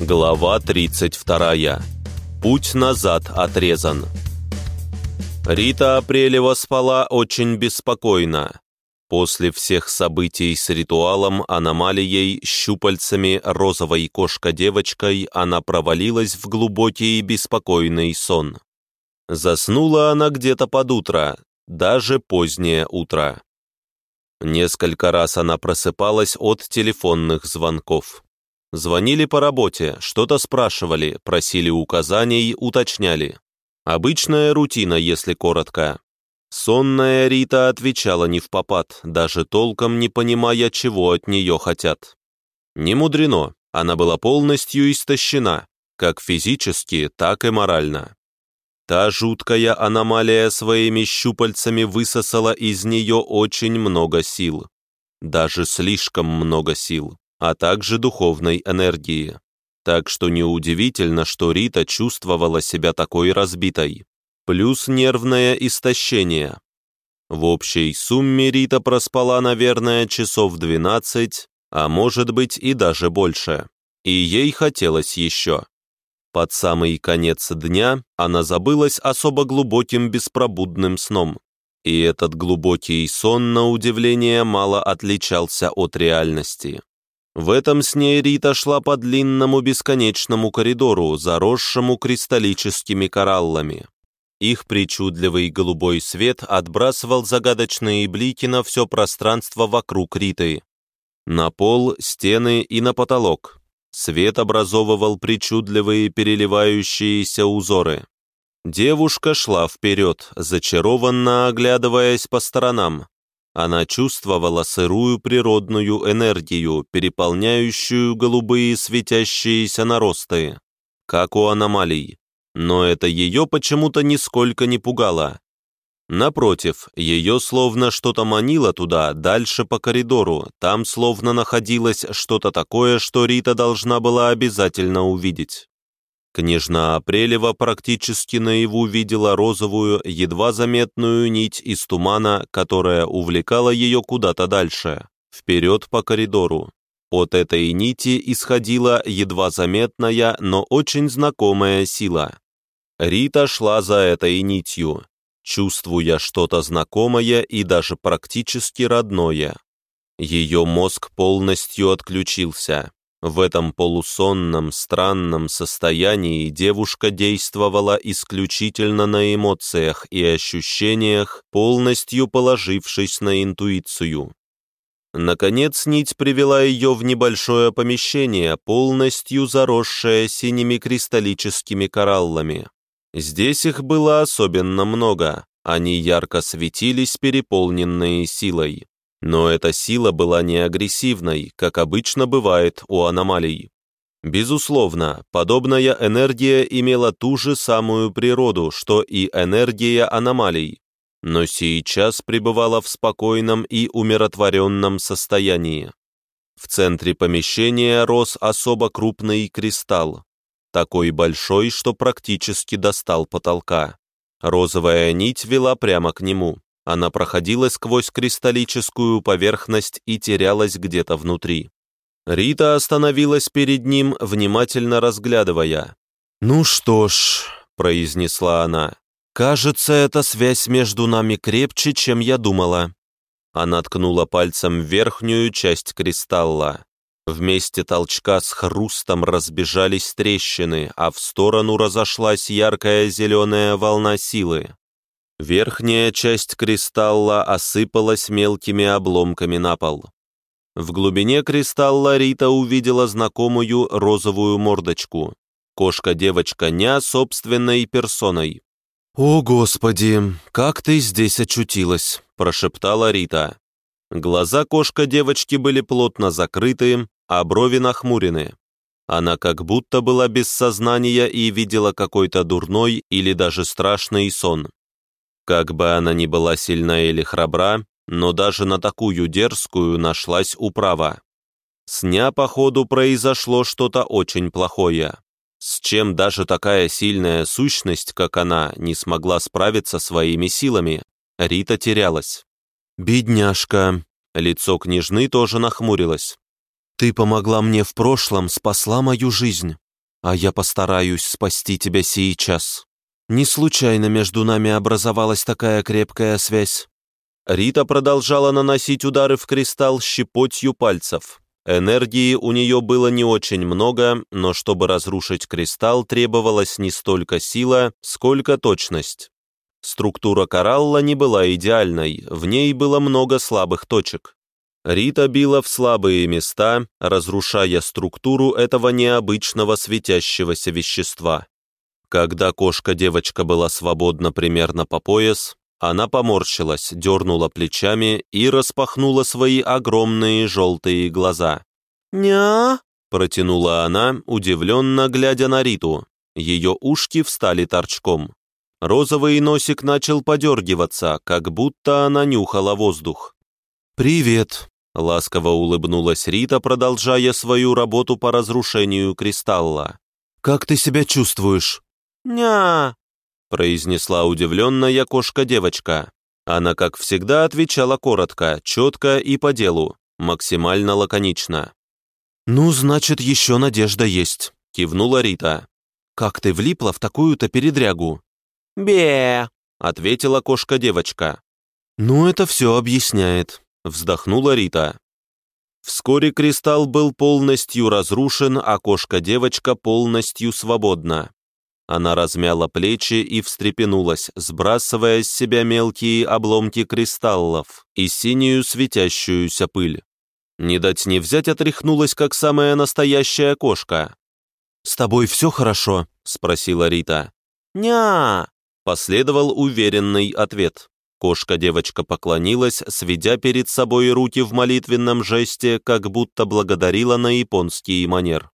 Глава 32. Путь назад отрезан. Рита Апрелева спала очень беспокойно. После всех событий с ритуалом, аномалией, щупальцами, розовой кошка-девочкой она провалилась в глубокий беспокойный сон. Заснула она где-то под утро, даже позднее утро. Несколько раз она просыпалась от телефонных звонков. Звонили по работе, что-то спрашивали, просили указаний, уточняли. Обычная рутина, если коротко. Сонная Рита отвечала не в попад, даже толком не понимая, чего от нее хотят. Не мудрено, она была полностью истощена, как физически, так и морально. Та жуткая аномалия своими щупальцами высосала из нее очень много сил. Даже слишком много сил, а также духовной энергии. Так что неудивительно, что Рита чувствовала себя такой разбитой. Плюс нервное истощение. В общей сумме Рита проспала, наверное, часов 12, а может быть и даже больше. И ей хотелось еще. Под самый конец дня она забылась особо глубоким беспробудным сном. И этот глубокий сон, на удивление, мало отличался от реальности. В этом сне Рита шла по длинному бесконечному коридору, заросшему кристаллическими кораллами. Их причудливый голубой свет отбрасывал загадочные блики на все пространство вокруг Риты. На пол, стены и на потолок. Свет образовывал причудливые переливающиеся узоры. Девушка шла вперед, зачарованно оглядываясь по сторонам. Она чувствовала сырую природную энергию, переполняющую голубые светящиеся наросты, как у аномалий. Но это ее почему-то нисколько не пугало. Напротив, ее словно что-то манило туда, дальше по коридору, там словно находилось что-то такое, что Рита должна была обязательно увидеть. Княжна Апрелева практически наяву видела розовую, едва заметную нить из тумана, которая увлекала ее куда-то дальше, вперед по коридору. От этой нити исходила едва заметная, но очень знакомая сила. Рита шла за этой нитью, чувствуя что-то знакомое и даже практически родное. Ее мозг полностью отключился. В этом полусонном, странном состоянии девушка действовала исключительно на эмоциях и ощущениях, полностью положившись на интуицию. Наконец нить привела ее в небольшое помещение, полностью заросшее синими кристаллическими кораллами. Здесь их было особенно много, они ярко светились, переполненные силой. Но эта сила была не агрессивной, как обычно бывает у аномалий. Безусловно, подобная энергия имела ту же самую природу, что и энергия аномалий, но сейчас пребывала в спокойном и умиротворенном состоянии. В центре помещения рос особо крупный кристалл, такой большой, что практически достал потолка. Розовая нить вела прямо к нему. Она проходила сквозь кристаллическую поверхность и терялась где-то внутри. Рита остановилась перед ним, внимательно разглядывая. «Ну что ж», — произнесла она, — «кажется, эта связь между нами крепче, чем я думала». Она ткнула пальцем в верхнюю часть кристалла. Вместе толчка с хрустом разбежались трещины, а в сторону разошлась яркая зеленая волна силы. Верхняя часть кристалла осыпалась мелкими обломками на пол. В глубине кристалла Рита увидела знакомую розовую мордочку. Кошка-девочка Ня собственной персоной. «О, Господи, как ты здесь очутилась!» – прошептала Рита. Глаза кошка-девочки были плотно закрыты, а брови нахмурены. Она как будто была без сознания и видела какой-то дурной или даже страшный сон. Как бы она ни была сильна или храбра, но даже на такую дерзкую нашлась управа. С дня, походу, произошло что-то очень плохое, с чем даже такая сильная сущность, как она, не смогла справиться своими силами. Рита терялась. «Бедняжка!» Лицо княжны тоже нахмурилось. Ты помогла мне в прошлом, спасла мою жизнь. а я постараюсь спасти тебя сейчас. Не случайно между нами образовалась такая крепкая связь». Рита продолжала наносить удары в кристалл щепотью пальцев. Энергии у нее было не очень много, но чтобы разрушить кристалл, требовалась не столько сила, сколько точность. Структура коралла не была идеальной, в ней было много слабых точек. Рита била в слабые места, разрушая структуру этого необычного светящегося вещества. Когда кошка-девочка была свободна примерно по пояс, она поморщилась, дернула плечами и распахнула свои огромные желтые глаза. «Ня?» – протянула она, удивленно глядя на Риту. Ее ушки встали торчком. Розовый носик начал подергиваться, как будто она нюхала воздух. «Привет», – ласково улыбнулась Рита, продолжая свою работу по разрушению кристалла. «Как ты себя чувствуешь?» «Ня!» произнесла удивленная кошка-девочка. Она, как всегда, отвечала коротко, четко и по делу, максимально лаконично. «Ну, значит, еще надежда есть», — кивнула Рита. «Как ты влипла в такую-то передрягу?» «Бе!» — ответила кошка-девочка. «Ну, это все объясняет», — вздохнула Рита. Вскоре кристалл был полностью разрушен, а кошка-девочка полностью свободна. Она размяла плечи и встрепенулась, сбрасывая с себя мелкие обломки кристаллов и синюю светящуюся пыль. Не дать не взять отряхнулась, как самая настоящая кошка. «С тобой все хорошо?» — спросила Рита. «Ня!» — последовал уверенный ответ. Кошка-девочка поклонилась, сведя перед собой руки в молитвенном жесте, как будто благодарила на японский манер.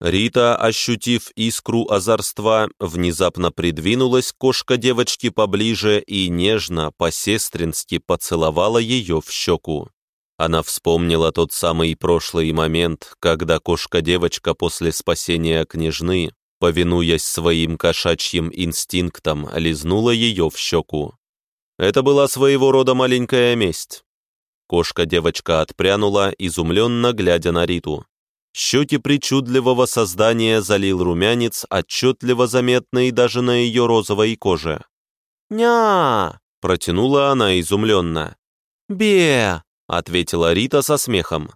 Рита, ощутив искру озорства, внезапно придвинулась кошка девочки поближе и нежно, по-сестрински поцеловала ее в щеку. Она вспомнила тот самый прошлый момент, когда кошка-девочка после спасения княжны, повинуясь своим кошачьим инстинктам, лизнула ее в щеку. Это была своего рода маленькая месть. Кошка-девочка отпрянула, изумленно глядя на Риту. Щеки причудливого создания залил румянец, отчетливо заметный даже на ее розовой коже. «Ня!» — протянула она изумленно. «Бе!» — ответила Рита со смехом.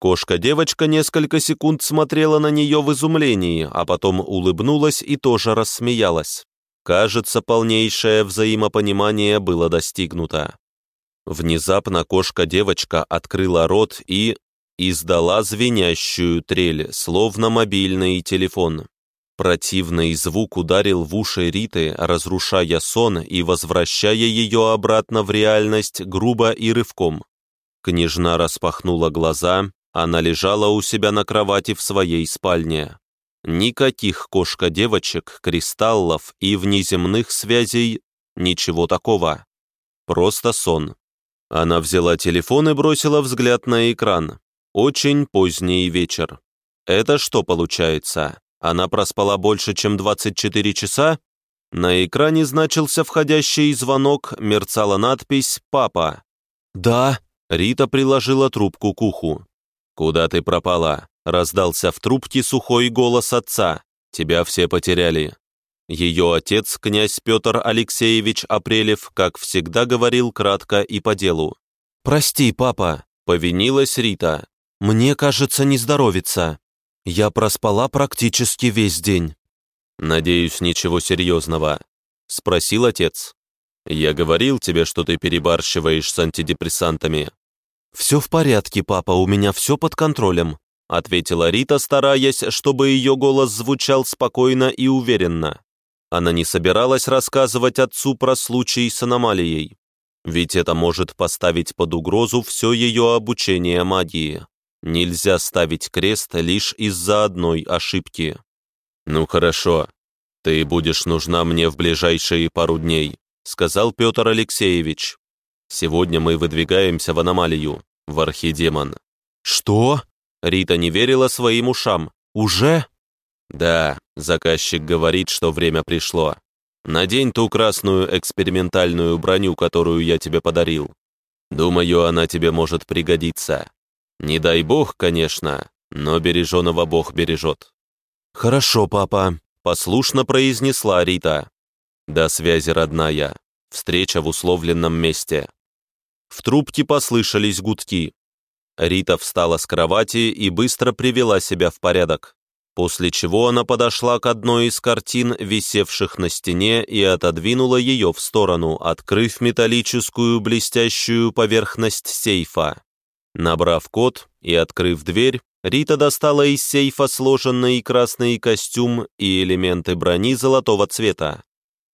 Кошка-девочка несколько секунд смотрела на нее в изумлении, а потом улыбнулась и тоже рассмеялась. Кажется, полнейшее взаимопонимание было достигнуто. Внезапно кошка-девочка открыла рот и издала звенящую трель, словно мобильный телефон. Противный звук ударил в уши Риты, разрушая сон и возвращая ее обратно в реальность грубо и рывком. Княжна распахнула глаза, она лежала у себя на кровати в своей спальне. Никаких кошка-девочек, кристаллов и внеземных связей, ничего такого. Просто сон. Она взяла телефон и бросила взгляд на экран. Очень поздний вечер. Это что получается? Она проспала больше, чем 24 часа? На экране значился входящий звонок, мерцала надпись «Папа». «Да», — Рита приложила трубку к уху. «Куда ты пропала?» — раздался в трубке сухой голос отца. «Тебя все потеряли». Ее отец, князь Петр Алексеевич Апрелев, как всегда говорил кратко и по делу. «Прости, папа», — повинилась Рита. Мне, кажется, не здоровится. Я проспала практически весь день». «Надеюсь, ничего серьезного?» — спросил отец. «Я говорил тебе, что ты перебарщиваешь с антидепрессантами». «Все в порядке, папа, у меня все под контролем», — ответила Рита, стараясь, чтобы ее голос звучал спокойно и уверенно. Она не собиралась рассказывать отцу про случай с аномалией, ведь это может поставить под угрозу все ее обучение магии. Нельзя ставить крест лишь из-за одной ошибки. «Ну хорошо, ты будешь нужна мне в ближайшие пару дней», сказал Петр Алексеевич. «Сегодня мы выдвигаемся в аномалию, в архидемон». «Что?» Рита не верила своим ушам. «Уже?» «Да, заказчик говорит, что время пришло. Надень ту красную экспериментальную броню, которую я тебе подарил. Думаю, она тебе может пригодиться. Не дай бог, конечно, но береженого бог бережет. «Хорошо, папа», — послушно произнесла Рита. «До связи, родная. Встреча в условленном месте». В трубке послышались гудки. Рита встала с кровати и быстро привела себя в порядок, после чего она подошла к одной из картин, висевших на стене, и отодвинула ее в сторону, открыв металлическую блестящую поверхность сейфа. Набрав код и открыв дверь, Рита достала из сейфа сложенный красный костюм и элементы брони золотого цвета.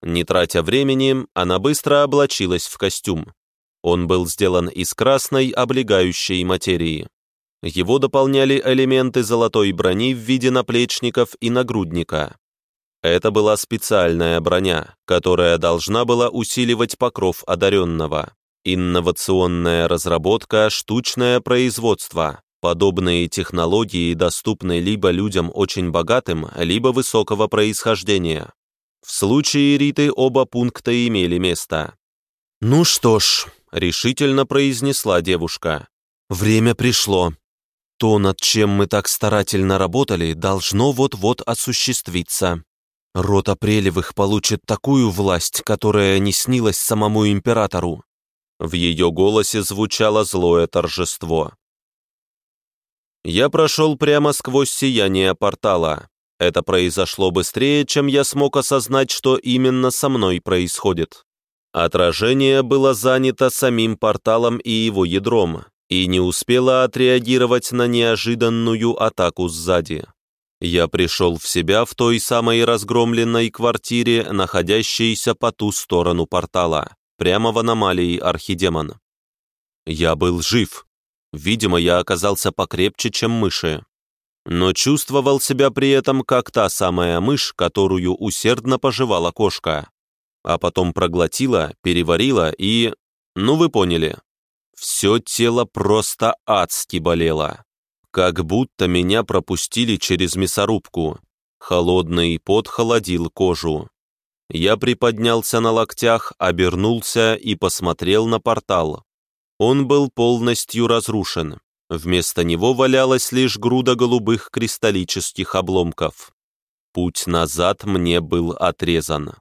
Не тратя времени, она быстро облачилась в костюм. Он был сделан из красной облегающей материи. Его дополняли элементы золотой брони в виде наплечников и нагрудника. Это была специальная броня, которая должна была усиливать покров одаренного. Инновационная разработка, штучное производство. Подобные технологии доступны либо людям очень богатым, либо высокого происхождения. В случае Риты оба пункта имели место. «Ну что ж», решительно произнесла девушка. «Время пришло. То, над чем мы так старательно работали, должно вот-вот осуществиться. Род Апрелевых получит такую власть, которая не снилась самому императору». В ее голосе звучало злое торжество. Я прошел прямо сквозь сияние портала. Это произошло быстрее, чем я смог осознать, что именно со мной происходит. Отражение было занято самим порталом и его ядром, и не успело отреагировать на неожиданную атаку сзади. Я пришел в себя в той самой разгромленной квартире, находящейся по ту сторону портала, прямо в аномалии Архидемон. Я был жив. Видимо, я оказался покрепче, чем мыши. Но чувствовал себя при этом как та самая мышь, которую усердно пожевала кошка а потом проглотила, переварила и... Ну, вы поняли. Все тело просто адски болело. Как будто меня пропустили через мясорубку. Холодный пот холодил кожу. Я приподнялся на локтях, обернулся и посмотрел на портал. Он был полностью разрушен. Вместо него валялась лишь груда голубых кристаллических обломков. Путь назад мне был отрезан.